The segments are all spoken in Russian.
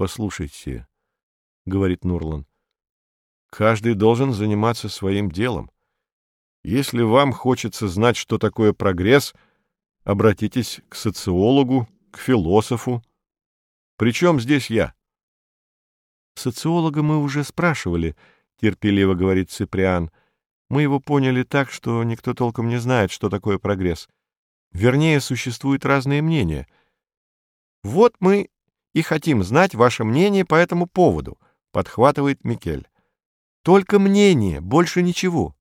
Послушайте, — говорит Нурлан, — каждый должен заниматься своим делом. Если вам хочется знать, что такое прогресс, обратитесь к социологу, к философу. Причем здесь я? Социолога мы уже спрашивали, — терпеливо говорит Циприан. Мы его поняли так, что никто толком не знает, что такое прогресс. Вернее, существуют разные мнения. Вот мы и хотим знать ваше мнение по этому поводу, — подхватывает Микель. Только мнение, больше ничего.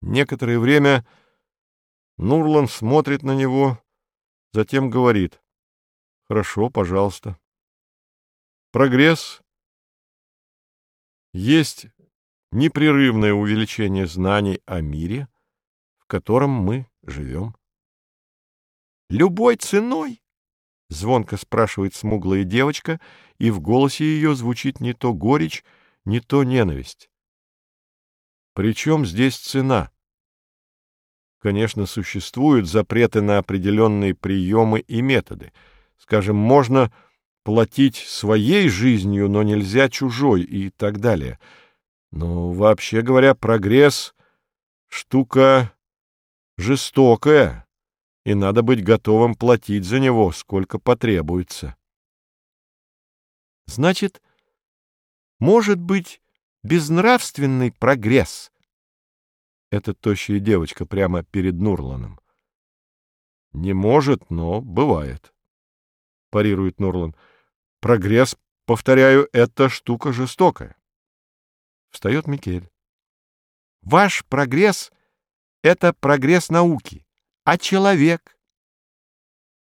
Некоторое время Нурлан смотрит на него, затем говорит. Хорошо, пожалуйста. Прогресс есть непрерывное увеличение знаний о мире, в котором мы живем. «Любой ценой?» — звонко спрашивает смуглая девочка, и в голосе ее звучит не то горечь, не то ненависть. Причем здесь цена? Конечно, существуют запреты на определенные приемы и методы. Скажем, можно платить своей жизнью, но нельзя чужой и так далее. Но, вообще говоря, прогресс — штука жестокая, и надо быть готовым платить за него, сколько потребуется. Значит, может быть безнравственный прогресс? Это тощая девочка прямо перед Нурланом. Не может, но бывает, парирует Нурлан. Прогресс, повторяю, это штука жестокая. Встает Микель. Ваш прогресс — это прогресс науки, а человек?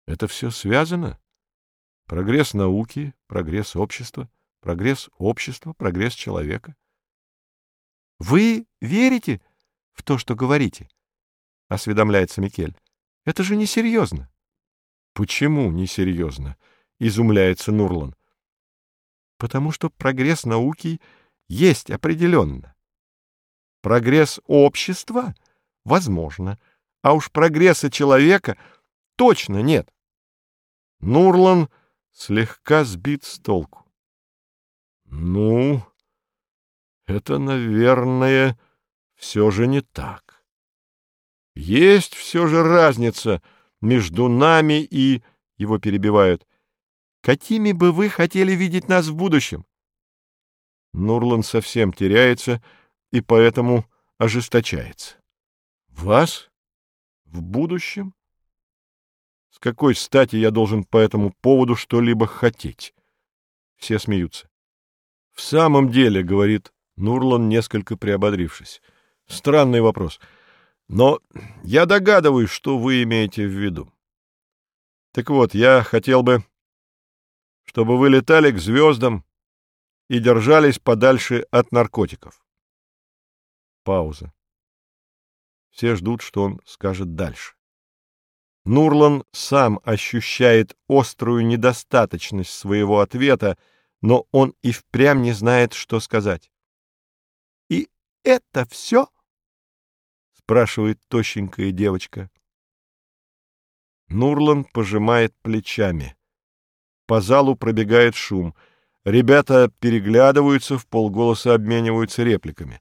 Это все связано. Прогресс науки, прогресс общества, прогресс общества, прогресс человека. Вы верите в то, что говорите? — осведомляется Микель. — Это же несерьезно. — Почему несерьезно? — изумляется Нурлан. — Потому что прогресс науки есть определенно. Прогресс общества — возможно, а уж прогресса человека точно нет. Нурлан слегка сбит с толку. — Ну, это, наверное, все же не так. Есть все же разница между нами и... Его перебивают. Какими бы вы хотели видеть нас в будущем? Нурлан совсем теряется и поэтому ожесточается. Вас? В будущем? С какой стати я должен по этому поводу что-либо хотеть? Все смеются. В самом деле, говорит Нурлан, несколько приободрившись. Странный вопрос. Но я догадываюсь, что вы имеете в виду. Так вот, я хотел бы чтобы вы летали к звездам и держались подальше от наркотиков. Пауза. Все ждут, что он скажет дальше. Нурлан сам ощущает острую недостаточность своего ответа, но он и впрямь не знает, что сказать. — И это все? — спрашивает тощенькая девочка. Нурлан пожимает плечами. По залу пробегает шум. Ребята переглядываются, в полголоса обмениваются репликами.